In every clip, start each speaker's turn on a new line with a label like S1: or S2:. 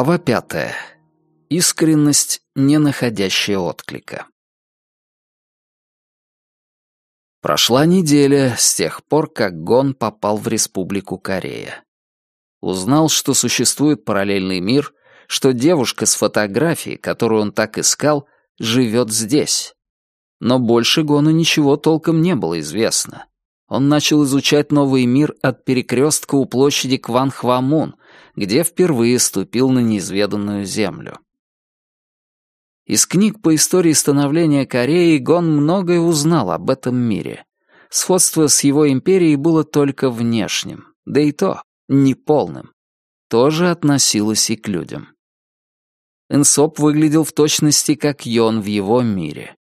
S1: Глава пятая. Искренность, не находящая отклика. Прошла неделя с тех пор, как Гон попал в Республику Корея. Узнал, что существует параллельный мир, что девушка с фотографией, которую он так искал, живет здесь. Но больше Гону ничего толком не было известно. Он начал изучать новый мир от перекрестка у площади Кванхвамун, где впервые ступил на неизведанную землю. Из книг по истории становления Кореи Гон многое узнал об этом мире. Сходство с его империей было только внешним, да и то неполным. Тоже относилось и к людям. Инсоп выглядел в точности как Йон в его мире.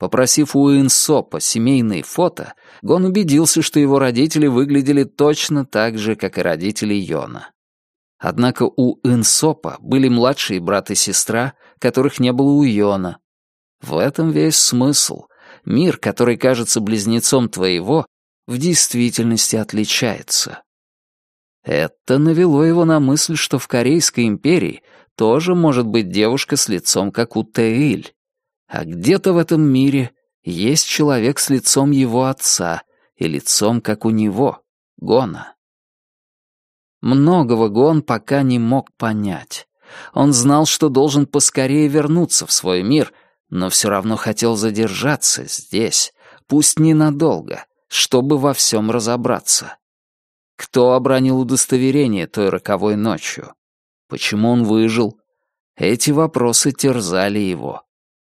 S1: Попросив у Инсопа семейные фото, Гон убедился, что его родители выглядели точно так же, как и родители Йона. Однако у Инсопа были младшие брат и сестра, которых не было у Йона. В этом весь смысл. Мир, который кажется близнецом твоего, в действительности отличается. Это навело его на мысль, что в Корейской империи тоже может быть девушка с лицом, как у Тэиль. А где-то в этом мире есть человек с лицом его отца и лицом, как у него, Гона. Многого Гон пока не мог понять. Он знал, что должен поскорее вернуться в свой мир, но все равно хотел задержаться здесь, пусть ненадолго, чтобы во всем разобраться. Кто обронил удостоверение той роковой ночью? Почему он выжил? Эти вопросы терзали его.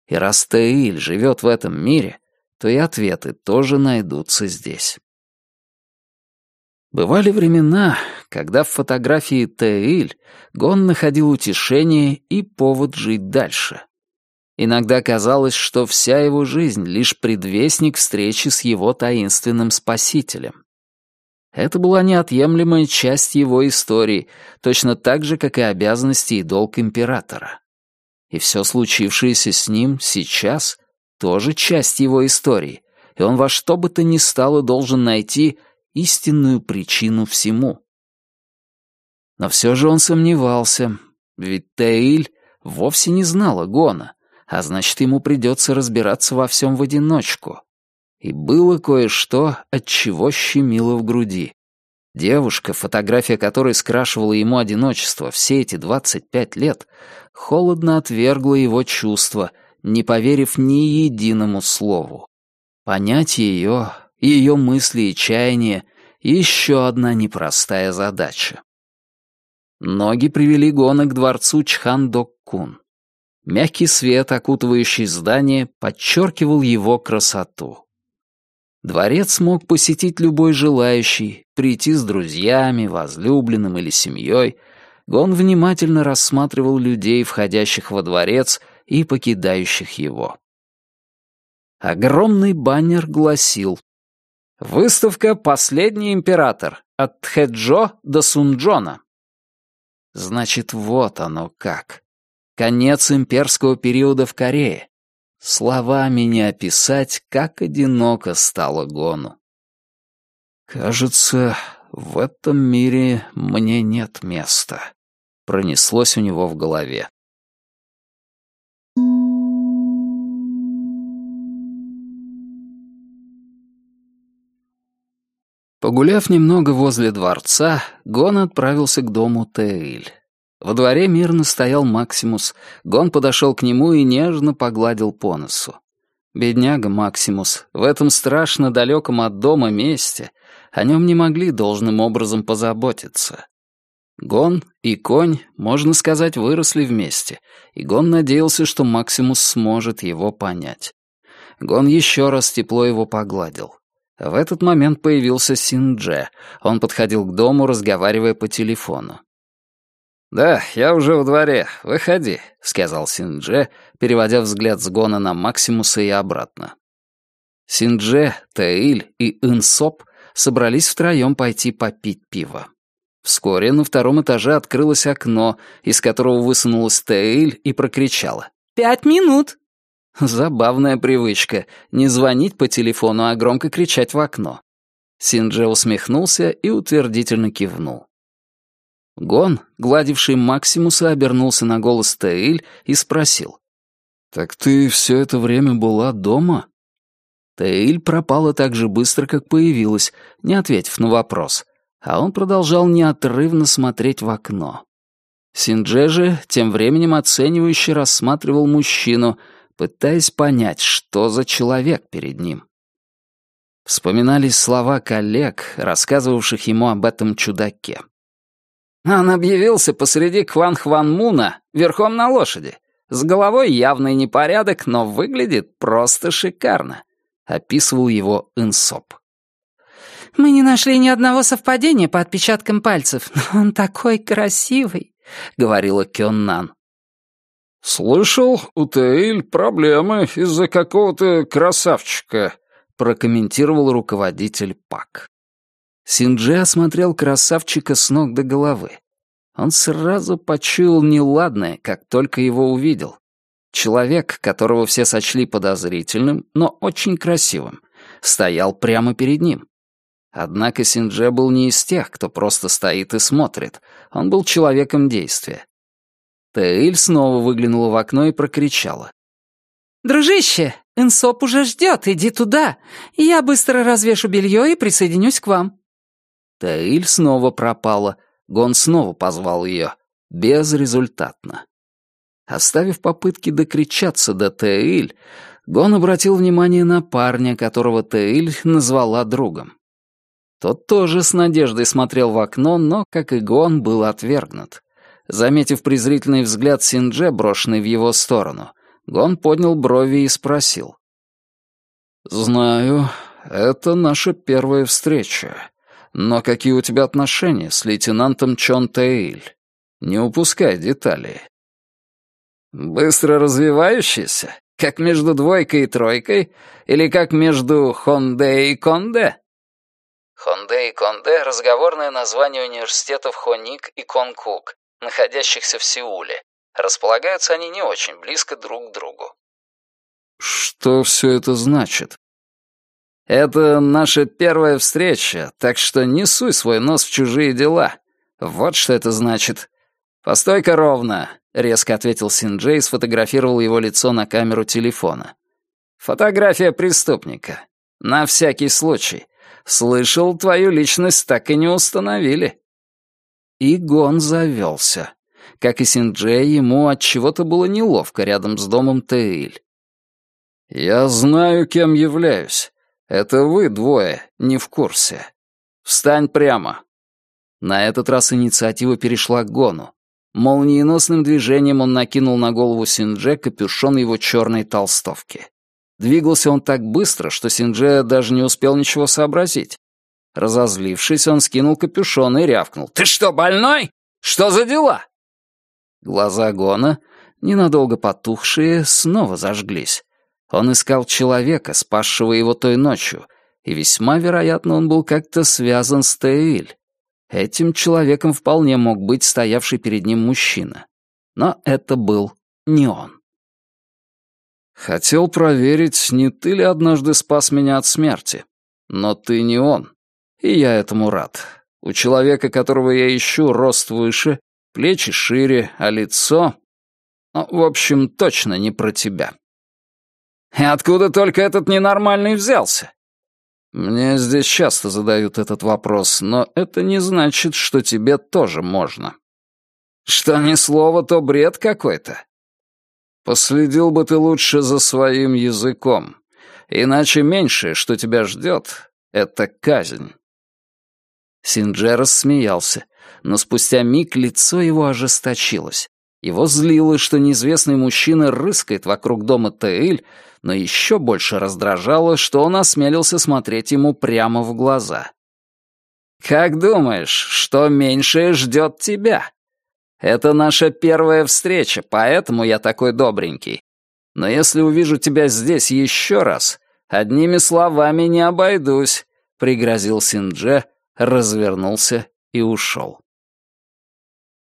S1: И раз Таиль живет в этом мире, то и ответы тоже найдутся здесь. Бывали времена, когда в фотографии Таиль Гон находил утешение и повод жить дальше. Иногда казалось, что вся его жизнь — лишь предвестник встречи с его таинственным спасителем. Это была неотъемлемая часть его истории, точно так же, как и обязанности и долг императора. И все случившееся с ним сейчас тоже часть его истории, и он во что бы то ни стало должен найти истинную причину всему. Но все же он сомневался, ведь Таиль вовсе не знала Гона, а значит, ему придется разбираться во всем в одиночку. И было кое-что, от чего щемило в груди. Девушка, фотография которой скрашивала ему одиночество все эти 25 лет, холодно отвергла его чувства, не поверив ни единому слову. Понять ее, ее мысли и чаяния — еще одна непростая задача. Ноги привели Гона к дворцу Чхан-Док-Кун. Мягкий свет, окутывающий здание, подчеркивал его красоту. Дворец мог посетить любой желающий, прийти с друзьями, возлюбленным или семьей — Гон внимательно рассматривал людей, входящих во дворец и покидающих его. Огромный баннер гласил «Выставка «Последний император» от Тхэджо до Сунджона». Значит, вот оно как. Конец имперского периода в Корее. Словами не описать, как одиноко стало Гону. Кажется, в этом мире мне нет места пронеслось у него в голове. Погуляв немного возле дворца, Гон отправился к дому Тейль. Во дворе мирно стоял Максимус. Гон подошел к нему и нежно погладил по носу. Бедняга Максимус, в этом страшно далеком от дома месте, о нем не могли должным образом позаботиться. Гон и конь, можно сказать, выросли вместе, и Гон надеялся, что Максимус сможет его понять. Гон еще раз тепло его погладил. В этот момент появился Синдже. Он подходил к дому, разговаривая по телефону. «Да, я уже во дворе. Выходи», — сказал Синдже, переводя взгляд с Гона на Максимуса и обратно. Синдже, Таиль и Инсоп собрались втроем пойти попить пиво. Вскоре на втором этаже открылось окно, из которого высунулась Тейль и прокричала. «Пять минут!» Забавная привычка — не звонить по телефону, а громко кричать в окно. Синдже усмехнулся и утвердительно кивнул. Гон, гладивший Максимуса, обернулся на голос Таиль и спросил. «Так ты все это время была дома?» Таиль пропала так же быстро, как появилась, не ответив на вопрос, а он продолжал неотрывно смотреть в окно. Синдже же тем временем оценивающе рассматривал мужчину, пытаясь понять, что за человек перед ним. Вспоминались слова коллег, рассказывавших ему об этом чудаке. Он объявился посреди Кванхванмуна верхом на лошади. С головой явный непорядок, но выглядит просто шикарно. Описывал его Инсоп.
S2: «Мы не нашли ни одного совпадения по отпечаткам пальцев, но он такой красивый», — говорила Кённан.
S3: «Слышал, у Тейль проблемы из-за какого-то красавчика», — прокомментировал руководитель ПАК.
S1: Синджи осмотрел красавчика с ног до головы. Он сразу почуял неладное, как только его увидел. Человек, которого все сочли подозрительным, но очень красивым, стоял прямо перед ним. Однако Синдже был не из тех, кто просто стоит и смотрит. Он был человеком действия. Тейль снова выглянула в окно и прокричала.
S2: «Дружище, Инсоп уже ждет, иди туда. Я быстро развешу белье и присоединюсь к вам».
S1: Таиль снова пропала. Гон снова позвал ее. Безрезультатно. Оставив попытки докричаться до Таиль, Гон обратил внимание на парня, которого Таиль назвала другом. Тот тоже с надеждой смотрел в окно, но, как и Гон, был отвергнут. Заметив презрительный взгляд Синдже, брошенный в его сторону, Гон поднял брови и спросил.
S3: «Знаю, это наша первая встреча. Но какие у тебя отношения с лейтенантом Чон Тэйль? Не упускай детали.
S4: Быстро развивающийся? Как между двойкой и тройкой? Или как между Хонде и Конде?
S5: Хонде и Конде — разговорное название университетов Хоник и Конкук, находящихся в Сеуле. Располагаются они не очень близко друг к другу.
S3: Что все это значит?
S4: Это наша первая встреча, так что не суй свой нос в чужие дела. Вот что это значит. Постой-ка ровно, резко ответил Синджей и сфотографировал его лицо на камеру телефона. Фотография преступника. На всякий случай. Слышал, твою личность так и не установили.
S1: И Гон завелся. Как и Синджей, ему от чего-то было неловко рядом с домом Теиль.
S3: «Я знаю, кем являюсь. Это вы двое не в курсе. Встань прямо».
S1: На этот раз инициатива перешла к Гону. Молниеносным движением он накинул на голову Синдже капюшон его черной толстовки. Двигался он так быстро, что Синдже даже не успел ничего сообразить. Разозлившись, он скинул капюшон и рявкнул.
S4: «Ты что, больной? Что за дела?»
S1: Глаза Гона, ненадолго потухшие, снова зажглись. Он искал человека, спасшего его той ночью, и весьма вероятно он был как-то связан с Тейль. Этим человеком вполне мог быть стоявший перед ним мужчина. Но это был не он.
S3: «Хотел проверить, не ты ли однажды спас меня от смерти. Но ты не он. И я этому рад. У человека, которого я ищу, рост выше, плечи шире, а лицо... Ну, в общем, точно не про тебя».
S4: И откуда только этот ненормальный взялся?
S3: Мне здесь часто задают этот вопрос, но это не значит, что тебе тоже можно.
S4: Что ни слово, то бред какой-то.
S3: Последил бы ты лучше за своим языком, иначе меньшее, что тебя ждет, — это казнь.
S1: Синджер смеялся, но спустя миг лицо его ожесточилось. Его злило, что неизвестный мужчина рыскает вокруг дома Тейль, но еще больше раздражало, что он осмелился смотреть ему прямо в глаза.
S4: «Как думаешь, что меньшее ждет тебя? Это наша первая встреча, поэтому я такой добренький. Но если увижу тебя здесь еще раз, одними словами не обойдусь», — пригрозил Синдже, развернулся и ушел.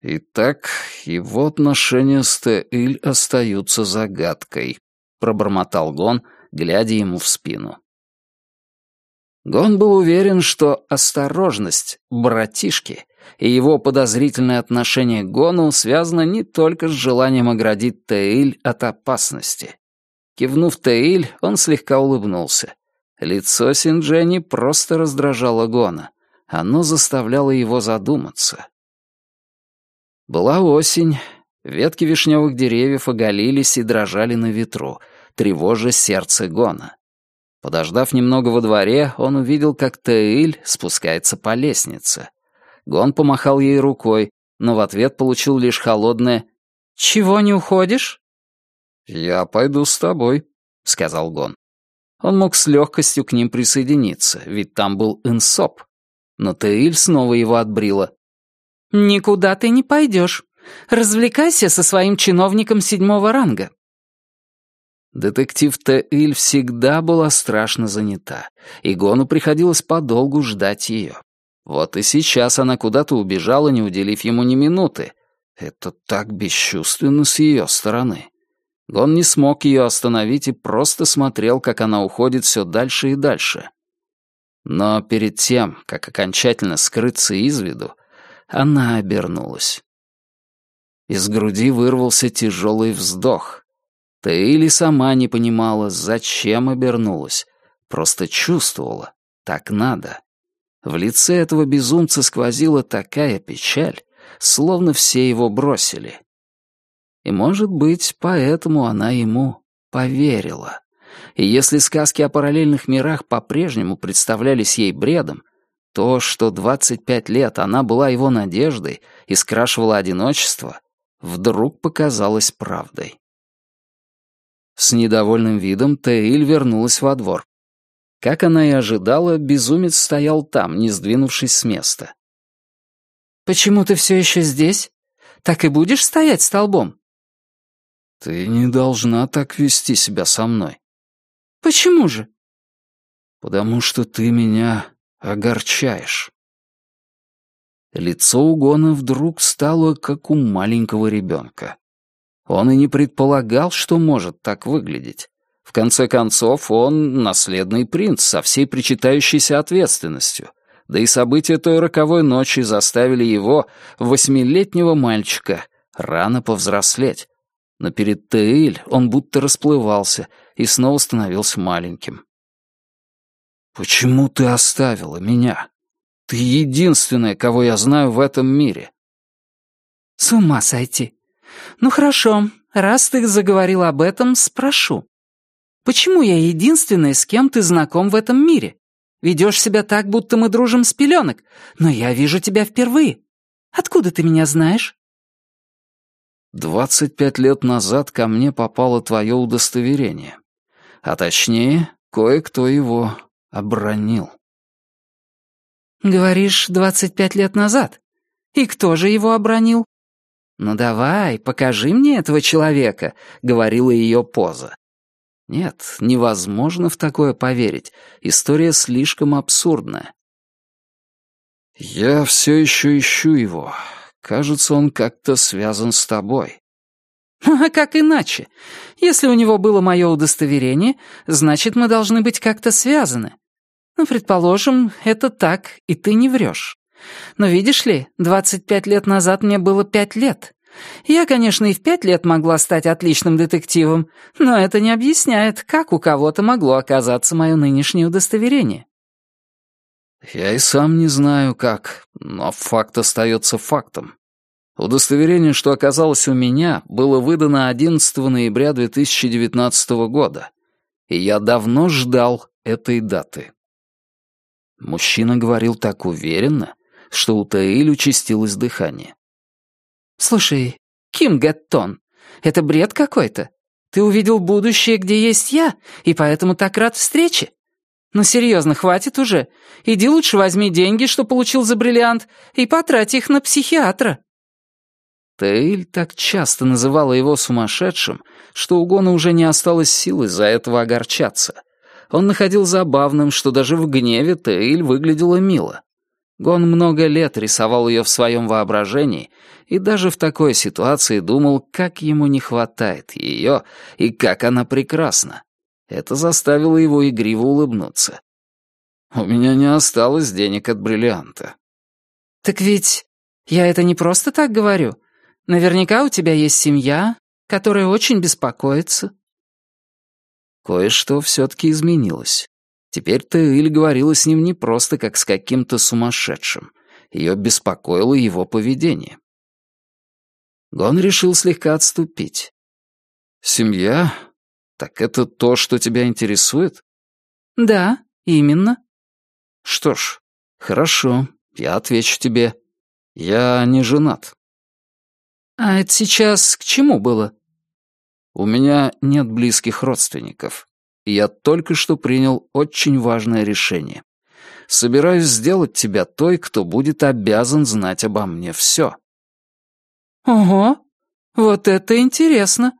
S3: Итак, его отношения с Теиль остаются загадкой. — пробормотал Гон, глядя ему в спину.
S1: Гон был уверен, что осторожность, братишки, и его подозрительное отношение к Гону связано не только с желанием оградить Теиль от опасности. Кивнув Теиль, он слегка улыбнулся. Лицо Синджени просто раздражало Гона. Оно заставляло его задуматься. Была осень, ветки вишневых деревьев оголились и дрожали на ветру, тревожа сердце Гона. Подождав немного во дворе, он увидел, как Теиль спускается по лестнице. Гон помахал ей рукой, но в ответ получил лишь холодное «Чего не уходишь?» «Я пойду с тобой», — сказал Гон. Он мог с легкостью к ним присоединиться, ведь там был Инсоп. Но Теиль снова его отбрила.
S2: «Никуда ты не пойдешь. Развлекайся со своим чиновником седьмого ранга.
S1: Детектив Теиль всегда была страшно занята, и Гону приходилось подолгу ждать ее. Вот и сейчас она куда-то убежала, не уделив ему ни минуты. Это так бесчувственно с ее стороны. Гон не смог ее остановить и просто смотрел, как она уходит все дальше и дальше. Но перед тем, как окончательно скрыться из виду, она обернулась. Из груди вырвался тяжелый вздох. Тейли сама не понимала, зачем обернулась. Просто чувствовала. Так надо. В лице этого безумца сквозила такая печаль, словно все его бросили. И, может быть, поэтому она ему поверила. И если сказки о параллельных мирах по-прежнему представлялись ей бредом, то, что 25 лет она была его надеждой и скрашивала одиночество, вдруг показалось правдой. С недовольным видом Теиль вернулась во двор. Как она и ожидала, безумец стоял там, не сдвинувшись с места.
S2: «Почему ты все еще здесь? Так и будешь стоять столбом?»
S1: «Ты не должна так вести себя со мной».
S2: «Почему же?»
S1: «Потому что ты меня огорчаешь». Лицо Угона вдруг стало, как у маленького ребенка. Он и не предполагал, что может так выглядеть. В конце концов, он — наследный принц со всей причитающейся ответственностью. Да и события той роковой ночи заставили его, восьмилетнего мальчика, рано повзрослеть. Но перед Теиль он будто расплывался и снова становился маленьким. «Почему ты оставила меня? Ты единственная, кого я знаю в этом мире».
S2: «С ума сойти. Ну хорошо, раз ты заговорил об этом, спрошу. Почему я единственная, с кем ты знаком в этом мире? Ведешь себя так, будто мы дружим с пеленок, но я вижу тебя впервые. Откуда ты меня знаешь?»
S1: «Двадцать пять лет назад ко мне попало твое удостоверение. А точнее, кое-кто его обронил».
S2: «Говоришь, двадцать пять лет назад? И кто же его обронил?»
S1: «Ну давай, покажи мне этого человека», — говорила ее поза. Нет, невозможно в такое поверить. История слишком абсурдная. «Я все еще ищу его. Кажется, он как-то связан с тобой».
S2: «А как иначе? Если у него было мое удостоверение, значит, мы должны быть как-то связаны. Ну, предположим, это так, и ты не врешь. Но видишь ли, 25 лет назад мне было пять лет. Я, конечно, и в пять лет могла стать отличным детективом, но это не объясняет, как у кого-то могло оказаться мое нынешнее удостоверение.
S1: Я и сам не знаю, как, но факт остается фактом. Удостоверение, что оказалось у меня, было выдано 11 ноября 2019 года, и я давно ждал этой даты. Мужчина говорил так уверенно, что у Таиль участилось дыхание.
S2: «Слушай, Ким Гэттон, это бред какой-то. Ты увидел будущее, где есть я, и поэтому так рад встрече. Ну серьезно, хватит уже. Иди лучше возьми деньги, что получил за бриллиант, и потрать их на психиатра».
S1: Тейль так часто называла его сумасшедшим, что у Гона уже не осталось силы за этого огорчаться. Он находил забавным, что даже в гневе Тейль выглядела мило. Гон много лет рисовал ее в своем воображении и даже в такой ситуации думал, как ему не хватает ее и как она прекрасна. Это заставило его игриво улыбнуться. «У меня не осталось денег от бриллианта».
S2: «Так ведь Я это не просто так говорю. Наверняка у тебя есть семья, которая очень беспокоится».
S1: Кое-что все-таки изменилось. Теперь Тейль говорила с ним не просто как с каким-то сумасшедшим. Ее беспокоило его поведение. Гон решил слегка отступить. «Семья? Так это то, что тебя интересует?»
S2: «Да, именно».
S1: «Что ж, хорошо, я отвечу тебе. Я не женат».
S2: «А это сейчас к чему было?»
S1: «У меня нет близких родственников. Я только что принял очень важное решение. Собираюсь сделать тебя той, кто будет обязан знать обо мне все».
S2: «Ого, вот это интересно!»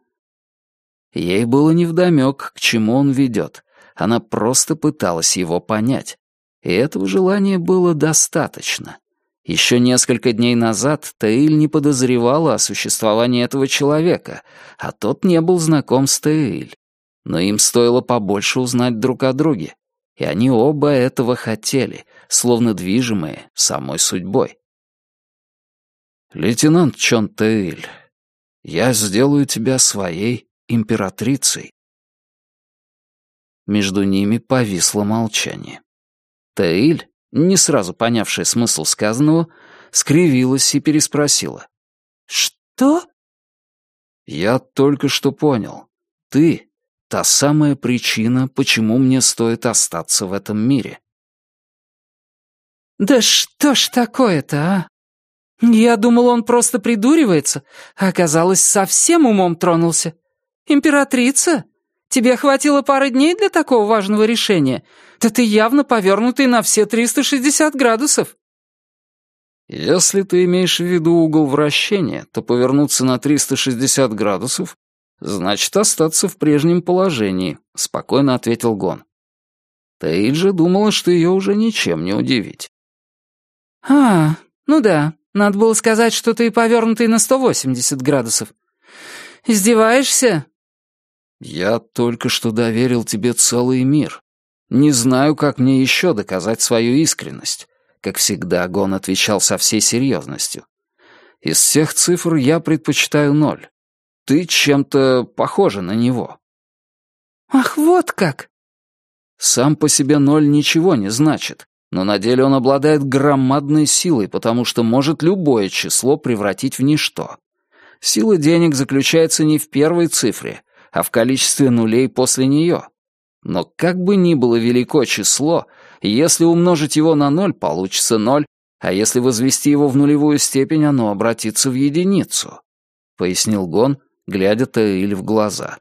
S1: Ей было невдомёк, к чему он ведет. Она просто пыталась его понять. И этого желания было достаточно. Еще несколько дней назад Таиль не подозревала о существовании этого человека, а тот не был знаком с Таиль. Но им стоило побольше узнать друг о друге, и они оба этого хотели, словно движимые самой судьбой. «Лейтенант Чон Таиль, я сделаю тебя своей императрицей». Между ними повисло молчание. Таиль не сразу понявшая смысл сказанного, скривилась и переспросила.
S2: «Что?»
S1: «Я только что понял. Ты — та самая причина, почему мне стоит остаться в этом мире».
S2: «Да что ж такое-то, а? Я думал, он просто придуривается, а оказалось, совсем умом тронулся. Императрица? Тебе хватило пары дней для такого важного решения? Да ты явно повернутый на все 360 градусов.
S1: Если ты имеешь в виду угол вращения, то повернуться на 360 градусов значит остаться в прежнем положении, спокойно ответил Гон. Же думала, что ее уже ничем не удивить.
S2: А, ну да, надо было сказать, что ты повернутый на 180 градусов. Издеваешься?
S1: Я только что доверил тебе целый мир. Не знаю, как мне еще доказать свою искренность. Как всегда, Гон отвечал со всей серьезностью. Из всех цифр я предпочитаю ноль. Ты чем-то похожа на него.
S2: Ах, вот как!
S1: Сам по себе ноль ничего не значит, но на деле он обладает громадной силой, потому что может любое число превратить в ничто. Сила денег заключается не в первой цифре, а в количестве нулей после нее. Но как бы ни было велико число, если умножить его на ноль, получится ноль, а если возвести его в нулевую степень, оно обратится в единицу», — пояснил Гон, глядя Таиль в глаза.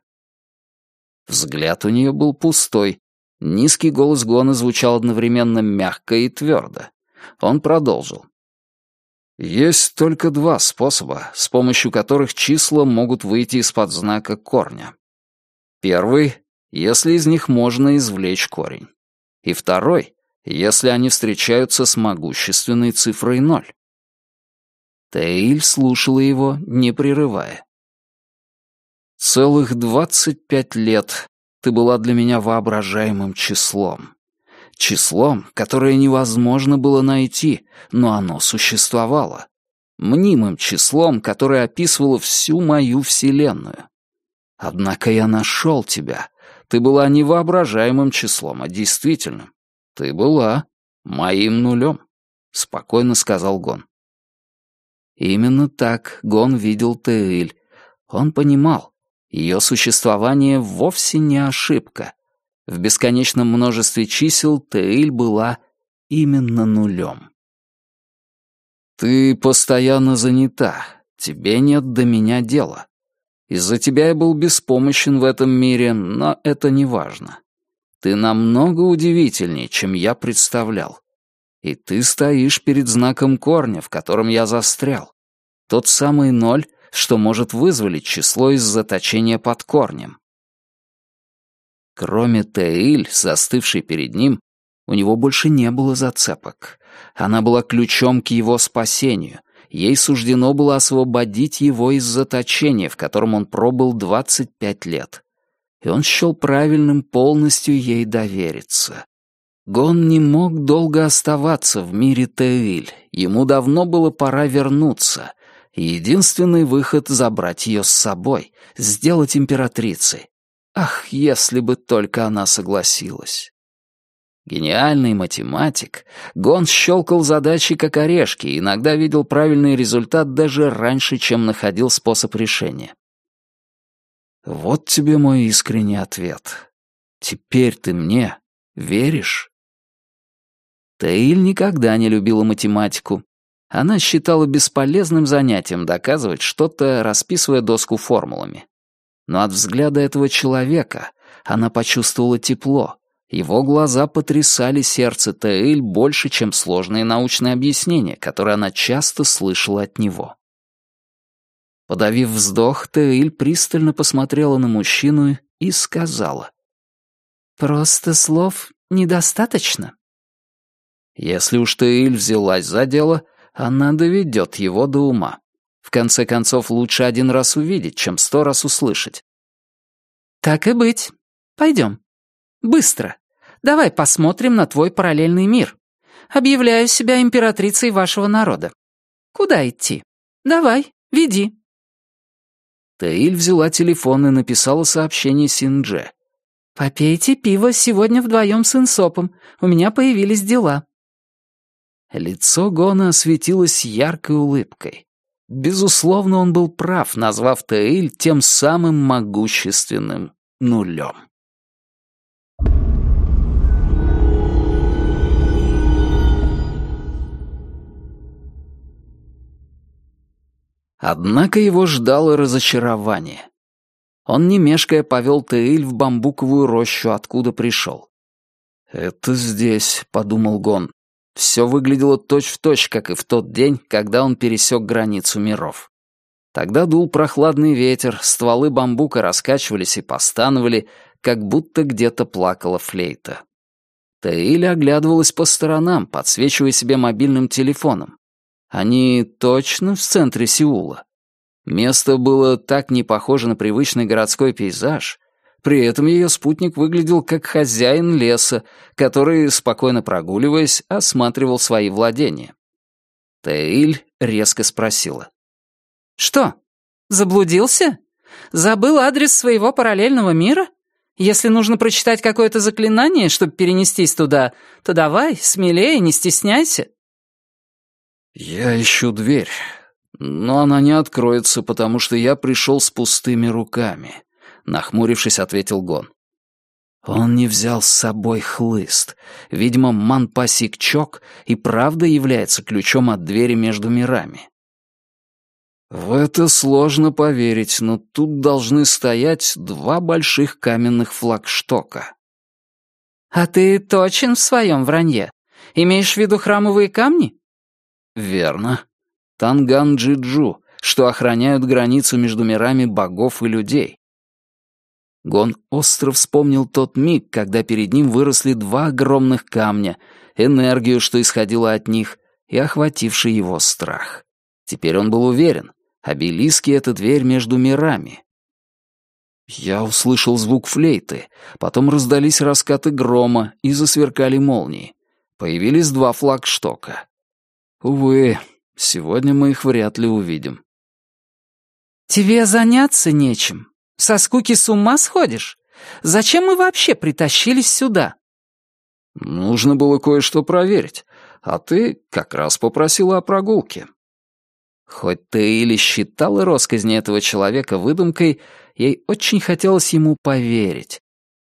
S1: Взгляд у нее был пустой. Низкий голос Гона звучал одновременно мягко и твердо. Он продолжил. Есть только два способа, с помощью которых числа могут выйти из-под знака корня. Первый, если из них можно извлечь корень. И второй, если они встречаются с могущественной цифрой ноль. Тейль слушала его, не прерывая. «Целых двадцать пять лет ты была для меня воображаемым числом. Числом, которое невозможно было найти, но оно существовало. Мнимым числом, которое описывало всю мою вселенную. Однако я нашел тебя. Ты была не воображаемым числом, а действительным. Ты была моим нулем, — спокойно сказал Гон. Именно так Гон видел Тейль. Он понимал, ее существование вовсе не ошибка. В бесконечном множестве чисел Тейль была именно нулем. «Ты постоянно занята, тебе нет до меня дела. Из-за тебя я был беспомощен в этом мире, но это не важно. Ты намного удивительнее, чем я представлял. И ты стоишь перед знаком корня, в котором я застрял. Тот самый ноль, что может вызволить число из заточения под корнем. Кроме Теиль, застывшей перед ним, у него больше не было зацепок. Она была ключом к его спасению, ей суждено было освободить его из заточения, в котором он пробыл 25 лет. И он счел правильным полностью ей довериться. Гон не мог долго оставаться в мире Теиль, Ему давно было пора вернуться, единственный выход — забрать ее с собой, сделать императрицей. Ах, если бы только она согласилась. Гениальный математик, Гон щелкал задачи как орешки и иногда видел правильный результат даже раньше, чем находил способ решения. Вот тебе мой искренний ответ. Теперь ты мне веришь? Таиль никогда не любила математику. Она считала бесполезным занятием доказывать что-то, расписывая доску формулами. Но от взгляда этого человека она почувствовала тепло. Его глаза потрясали сердце Таиль больше, чем сложные научные объяснения, которые она часто слышала от него. Подавив вздох, Таиль пристально посмотрела на мужчину и сказала. «Просто слов недостаточно». Если уж Таиль взялась за дело, она доведет его до ума. В конце концов, лучше один раз увидеть, чем сто раз услышать. «Так и быть. Пойдем. Быстро. Давай посмотрим на твой параллельный мир. Объявляю себя императрицей вашего народа. Куда идти? Давай, веди». Таиль взяла телефон и написала сообщение Синдже. «Попейте пиво сегодня вдвоем с Инсопом. У меня появились дела». Лицо Гона осветилось яркой улыбкой. Безусловно, он был прав, назвав Таиль тем самым могущественным нулем. Однако его ждало разочарование. Он, не мешкая, повел Таиль в бамбуковую рощу, откуда пришел. «Это здесь», — подумал Гон. Все выглядело точь-в-точь, точь, как и в тот день, когда он пересек границу миров. Тогда дул прохладный ветер, стволы бамбука раскачивались и постановали, как будто где-то плакала флейта. Таиля оглядывалась по сторонам, подсвечивая себе мобильным телефоном. Они точно в центре Сеула. Место было так не похоже на привычный городской пейзаж, при этом ее спутник выглядел как хозяин леса, который, спокойно прогуливаясь, осматривал свои владения. Таиль резко спросила. «Что, заблудился? Забыл адрес своего параллельного мира? Если нужно прочитать какое-то заклинание, чтобы перенестись туда, то давай, смелее, не стесняйся». «Я ищу дверь, но она не откроется, потому что я пришел с пустыми руками», нахмурившись, ответил Гон. Он не взял с собой хлыст. Видимо, Манпасик-Чок и правда является ключом от двери между мирами. В это сложно поверить, но тут должны стоять два больших каменных флагштока. «А ты точен в своем вранье? Имеешь в виду храмовые камни?» «Верно. Танган-Джиджу, что охраняют границу между мирами богов и людей. Гон остро вспомнил тот миг, когда перед ним выросли два огромных камня, энергию, что исходила от них, и охвативший его страх. Теперь он был уверен, обелиски — это дверь между мирами. Я услышал звук флейты, потом раздались раскаты грома и засверкали молнии. Появились два флагштока. Увы, сегодня мы их вряд ли увидим. «Тебе заняться нечем», со скуки с ума сходишь? Зачем мы вообще притащились сюда?» «Нужно было кое-что проверить, а ты как раз попросила о прогулке». Хоть ты или считала росказни этого человека выдумкой, ей очень хотелось ему поверить.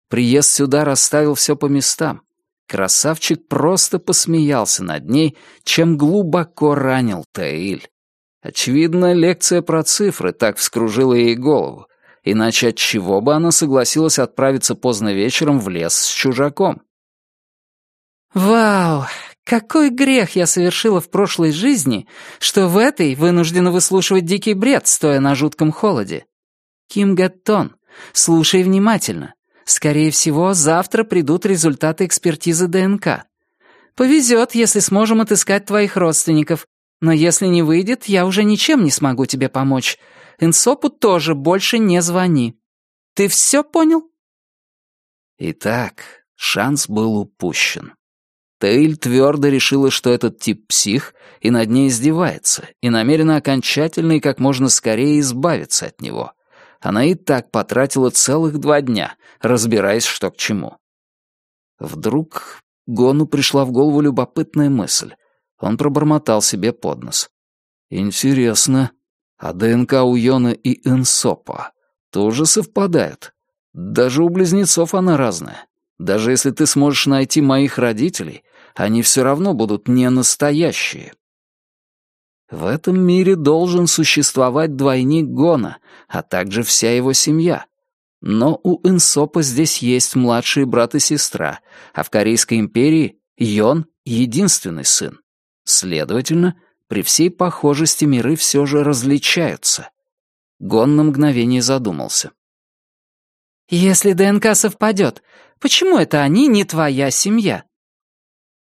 S1: Приезд сюда расставил все по местам. Красавчик просто посмеялся над ней, чем глубоко ранил Таиль. Очевидно, лекция про цифры так вскружила ей голову, Иначе от чего бы она согласилась отправиться поздно вечером в лес с чужаком? «Вау! Какой грех я совершила в прошлой жизни, что в этой вынуждена выслушивать дикий бред, стоя на жутком холоде. Ким Гаттон, слушай внимательно. Скорее всего, завтра придут результаты экспертизы ДНК. Повезет, если сможем отыскать твоих родственников, но если не выйдет, я уже ничем не смогу тебе помочь. Инсопу тоже больше не звони. Ты все понял?» Итак, шанс был упущен. Тейль твердо решила, что этот тип псих, и над ней издевается, и намерена окончательно и как можно скорее избавиться от него. Она и так потратила целых два дня, разбираясь, что к чему. Вдруг Гону пришла в голову любопытная мысль. Он пробормотал себе под нос. «Интересно, а ДНК у Йона и Инсопа тоже совпадают? Даже у близнецов она разная. Даже если ты сможешь найти моих родителей, они все равно будут не настоящие. В этом мире должен существовать двойник Гона, а также вся его семья. Но у Инсопа здесь есть младший брат и сестра, а в Корейской империи Йон — единственный сын. Следовательно, при всей похожести миры все же различаются. Гон на мгновение задумался.
S2: «Если ДНК совпадет, почему это они не твоя семья?»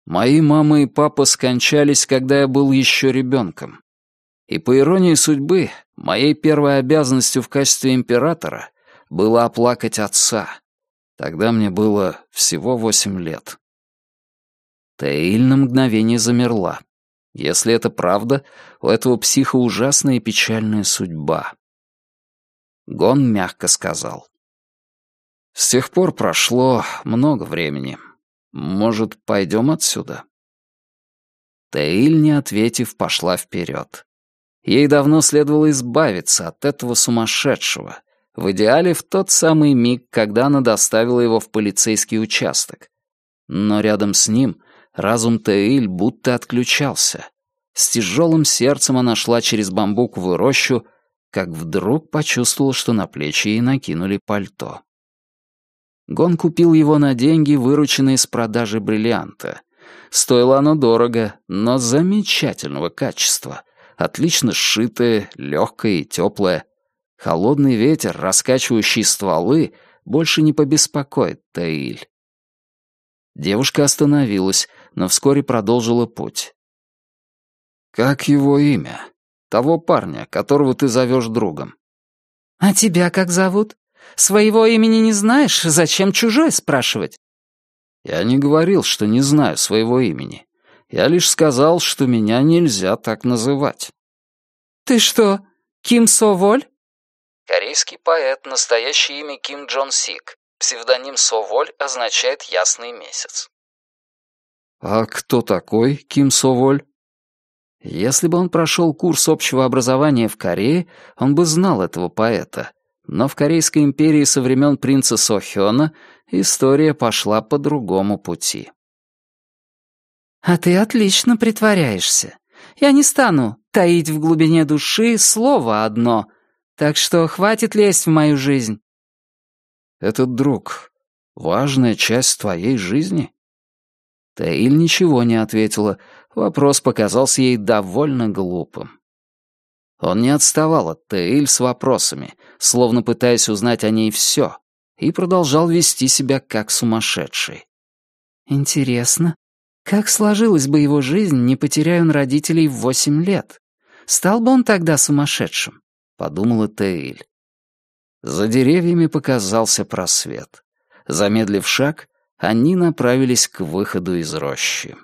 S1: Мои мама и папа скончались, когда я был еще ребенком. И по иронии судьбы, моей первой обязанностью в качестве императора было оплакать отца. Тогда мне было всего восемь лет. Тейль на мгновение замерла. Если это правда, у этого психа ужасная и печальная судьба. Гон мягко сказал. С тех пор прошло много времени. Может, пойдем отсюда?» Таиль, не ответив, пошла вперед. Ей давно следовало избавиться от этого сумасшедшего, в идеале в тот самый миг, когда она доставила его в полицейский участок. Но рядом с ним разум Таиль будто отключался. С тяжелым сердцем она шла через бамбуковую рощу, как вдруг почувствовала, что на плечи ей накинули пальто. Гон купил его на деньги, вырученные с продажи бриллианта. Стоило оно дорого, но замечательного качества. Отлично сшитое, легкое и теплое. Холодный ветер, раскачивающий стволы, больше не побеспокоит Таиль. Девушка остановилась, но вскоре продолжила путь. «Как его имя? Того парня, которого ты зовешь другом?»
S2: «А тебя как зовут?» Своего имени не знаешь, зачем чужое спрашивать?»
S1: «Я не говорил, что не знаю своего имени. Я лишь сказал, что меня нельзя так называть».
S2: «Ты что, Ким Со Воль?»
S5: Корейский поэт, настоящее имя Ким Джон Сик. Псевдоним Со Воль означает «ясный месяц».
S1: «А кто такой Ким Со Воль?» Если бы он прошел курс общего образования в Корее, он бы знал этого поэта — но в Корейской империи со времен принца Сохёна история пошла по другому пути.
S2: «А ты отлично притворяешься. Я не стану таить в глубине души слово одно, так что хватит лезть в мою жизнь».
S1: «Этот друг — важная часть твоей жизни?» Таиль ничего не ответила, вопрос показался ей довольно глупым. Он не отставал от Тейль с вопросами, словно пытаясь узнать о ней все, и продолжал вести себя как сумасшедший.
S2: «Интересно, как сложилась бы его жизнь, не потеряя он родителей в восемь лет? Стал бы он тогда сумасшедшим?» — подумала Тейль.
S1: За деревьями показался просвет. Замедлив шаг, они направились к выходу из рощи.